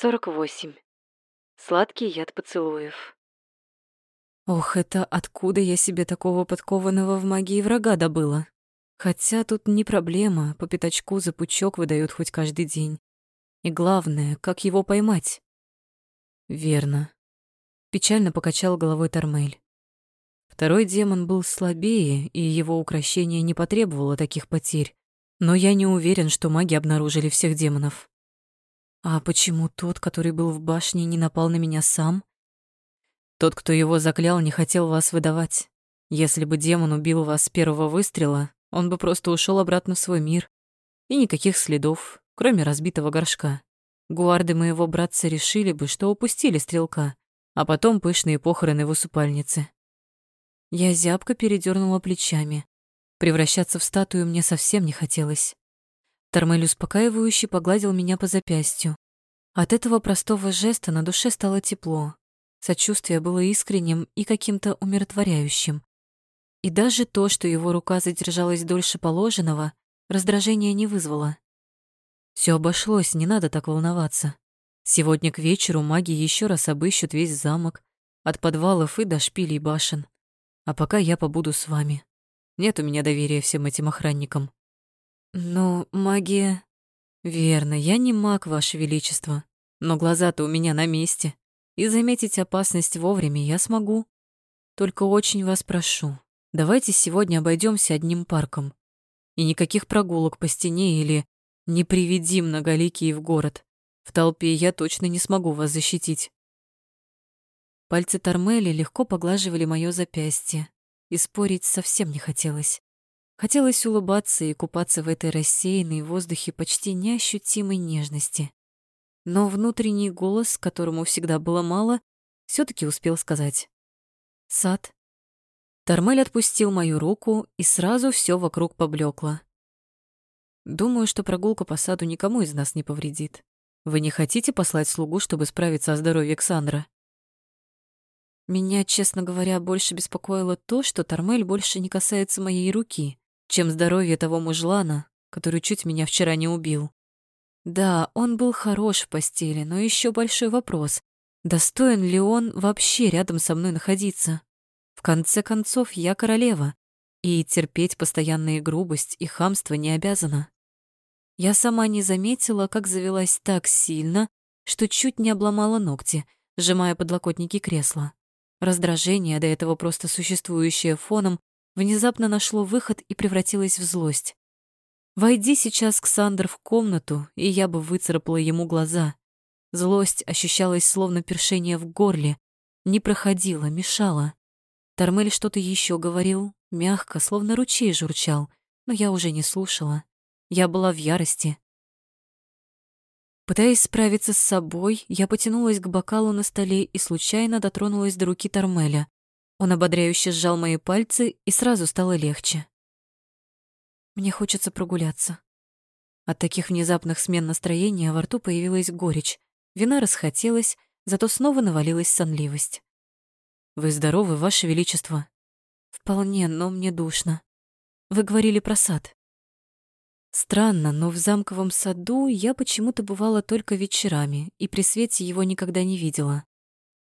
48. Сладкий яд поцелуев. Ох, это откуда я себе такого подкованного в магии врага добыла? Хотя тут не проблема, по пятачку за пучок выдают хоть каждый день. И главное, как его поймать? Верно. Печально покачал головой Тормель. Второй демон был слабее, и его украшение не потребовало таких потерь. Но я не уверен, что маги обнаружили всех демонов. А почему тот, который был в башне, не напал на меня сам? Тот, кто его заклял, не хотел вас выдавать. Если бы демон убил вас с первого выстрела, он бы просто ушел обратно в свой мир. И никаких следов, кроме разбитого горшка. Гуарды моего братца решили бы, что упустили стрелка, а потом пышные похороны в усыпальнице. Я зябко передернула плечами. Превращаться в статую мне совсем не хотелось. Тормель успокаивающе погладил меня по запястью. От этого простого жеста на душе стало тепло. Сочувствие было искренним и каким-то умиротворяющим. И даже то, что его рука задержалась дольше положенного, раздражения не вызвало. Все обошлось, не надо так волноваться. Сегодня к вечеру маги еще раз обыщут весь замок, от подвалов и до шпилей башен. А пока я побуду с вами. Нет у меня доверия всем этим охранникам. Но магия... Верно, я не маг, Ваше Величество, но глаза-то у меня на месте, и заметить опасность вовремя я смогу. Только очень вас прошу, давайте сегодня обойдемся одним парком. И никаких прогулок по стене или «не приведи многоликие в город». В толпе я точно не смогу вас защитить. Пальцы Тормели легко поглаживали моё запястье, и спорить совсем не хотелось. Хотелось улыбаться и купаться в этой рассеянной воздухе почти неощутимой нежности. Но внутренний голос, которому всегда было мало, все таки успел сказать. «Сад». Тормель отпустил мою руку, и сразу все вокруг поблекло. «Думаю, что прогулка по саду никому из нас не повредит. Вы не хотите послать слугу, чтобы справиться о здоровье Александра?» Меня, честно говоря, больше беспокоило то, что Тормель больше не касается моей руки чем здоровье того мужлана, который чуть меня вчера не убил. Да, он был хорош в постели, но еще большой вопрос, достоин ли он вообще рядом со мной находиться. В конце концов, я королева, и терпеть постоянные грубость и хамство не обязана. Я сама не заметила, как завелась так сильно, что чуть не обломала ногти, сжимая подлокотники кресла. Раздражение, до этого просто существующее фоном, внезапно нашло выход и превратилось в злость. Войди сейчас Ксандр в комнату, и я бы выцарапала ему глаза. Злость ощущалась словно першение в горле, не проходила, мешала. Тормель что-то еще говорил, мягко, словно ручей журчал, но я уже не слушала. Я была в ярости. Пытаясь справиться с собой, я потянулась к бокалу на столе и случайно дотронулась до руки Тормеля. Он ободряюще сжал мои пальцы, и сразу стало легче. Мне хочется прогуляться. От таких внезапных смен настроения во рту появилась горечь. Вина расхотелась, зато снова навалилась сонливость. «Вы здоровы, Ваше Величество?» «Вполне, но мне душно. Вы говорили про сад». Странно, но в замковом саду я почему-то бывала только вечерами и при свете его никогда не видела.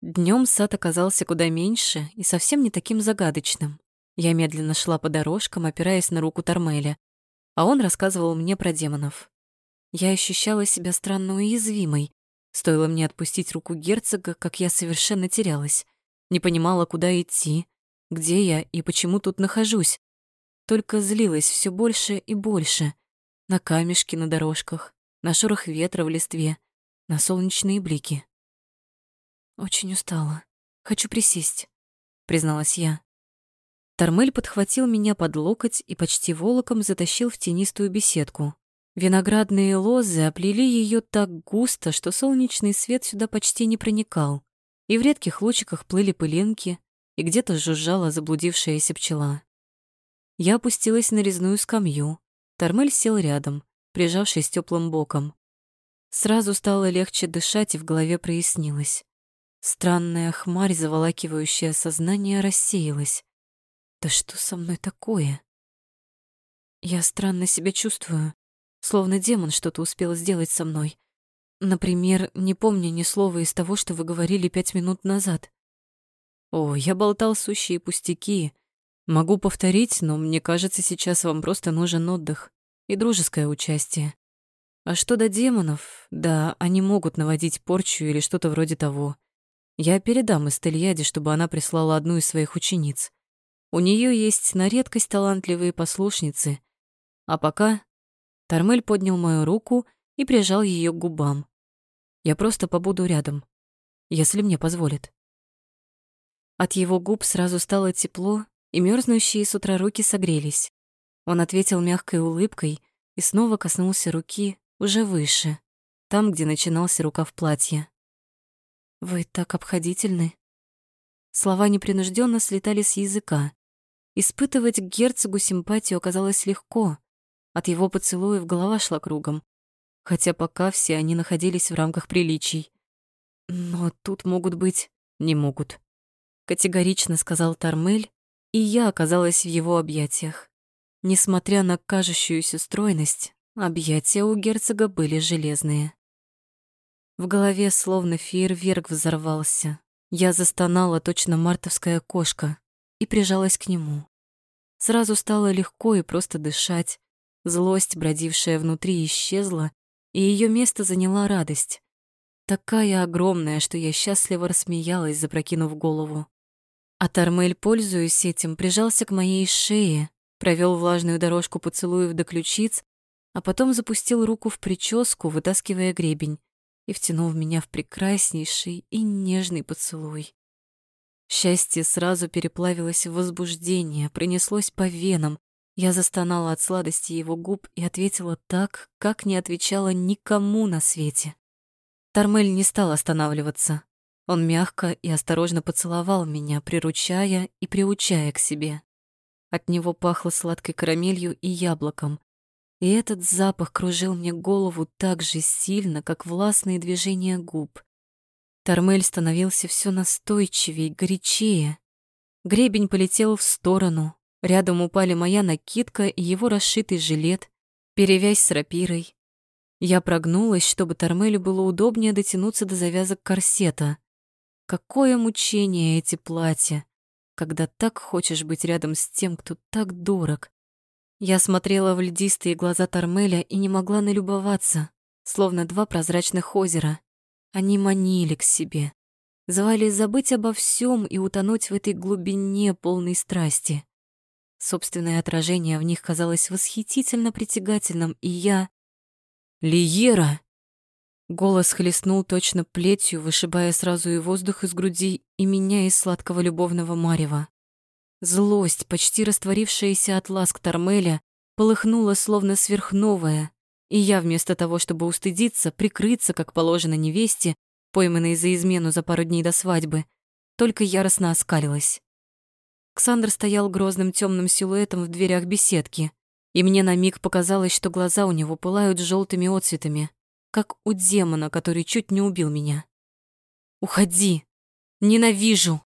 Днем сад оказался куда меньше и совсем не таким загадочным. Я медленно шла по дорожкам, опираясь на руку Тормеля, а он рассказывал мне про демонов. Я ощущала себя странно уязвимой. Стоило мне отпустить руку герцога, как я совершенно терялась. Не понимала, куда идти, где я и почему тут нахожусь. Только злилась все больше и больше. На камешки на дорожках, на шорох ветра в листве, на солнечные блики. Очень устала. Хочу присесть, призналась я. Тормель подхватил меня под локоть и почти волоком затащил в тенистую беседку. Виноградные лозы оплели ее так густо, что солнечный свет сюда почти не проникал, и в редких лучиках плыли пылинки, и где-то жужжала заблудившаяся пчела. Я опустилась на резную скамью. Тормель сел рядом, прижавшись теплым боком. Сразу стало легче дышать, и в голове прояснилось. Странная хмарь, заволакивающая сознание, рассеялась. Да что со мной такое? Я странно себя чувствую, словно демон что-то успел сделать со мной. Например, не помню ни слова из того, что вы говорили пять минут назад. О, я болтал сущие пустяки. Могу повторить, но мне кажется, сейчас вам просто нужен отдых и дружеское участие. А что до демонов, да, они могут наводить порчу или что-то вроде того. Я передам Эстельяде, чтобы она прислала одну из своих учениц. У нее есть на редкость талантливые послушницы. А пока Тормель поднял мою руку и прижал ее к губам. Я просто побуду рядом, если мне позволит. От его губ сразу стало тепло, и мерзнущие с утра руки согрелись. Он ответил мягкой улыбкой и снова коснулся руки уже выше, там, где начинался рукав платья. «Вы так обходительны». Слова непринужденно слетали с языка. Испытывать к герцогу симпатию оказалось легко. От его поцелуев голова шла кругом, хотя пока все они находились в рамках приличий. Но тут могут быть... Не могут. Категорично сказал Тармель, и я оказалась в его объятиях. Несмотря на кажущуюся стройность, объятия у герцога были железные. В голове словно фейерверк взорвался. Я застонала точно мартовская кошка и прижалась к нему. Сразу стало легко и просто дышать. Злость, бродившая внутри, исчезла, и ее место заняла радость. Такая огромная, что я счастливо рассмеялась, запрокинув голову. А Тармель, пользуясь этим, прижался к моей шее, провел влажную дорожку поцелуев до ключиц, а потом запустил руку в прическу, вытаскивая гребень, и втянул меня в прекраснейший и нежный поцелуй. Счастье сразу переплавилось в возбуждение, принеслось по венам. Я застонала от сладости его губ и ответила так, как не отвечала никому на свете. Тармель не стал останавливаться. Он мягко и осторожно поцеловал меня, приручая и приучая к себе. От него пахло сладкой карамелью и яблоком. И этот запах кружил мне голову так же сильно, как властные движения губ. Тормель становился все настойчивее, горячее. Гребень полетел в сторону. Рядом упали моя накидка и его расшитый жилет, перевязь с рапирой. Я прогнулась, чтобы Тормелю было удобнее дотянуться до завязок корсета. Какое мучение эти платья, когда так хочешь быть рядом с тем, кто так дорог. Я смотрела в льдистые глаза Тормеля и не могла налюбоваться, словно два прозрачных озера. Они манили к себе, звали забыть обо всем и утонуть в этой глубине полной страсти. Собственное отражение в них казалось восхитительно притягательным, и я... «Лиера!» Голос хлестнул точно плетью, вышибая сразу и воздух из груди, и меня из сладкого любовного марева. Злость, почти растворившаяся от ласк Тормеля, полыхнула словно сверхновая, и я вместо того, чтобы устыдиться, прикрыться, как положено невесте, пойманной за измену за пару дней до свадьбы, только яростно оскалилась. Ксандр стоял грозным темным силуэтом в дверях беседки, и мне на миг показалось, что глаза у него пылают желтыми отцветами как у демона, который чуть не убил меня. «Уходи! Ненавижу!»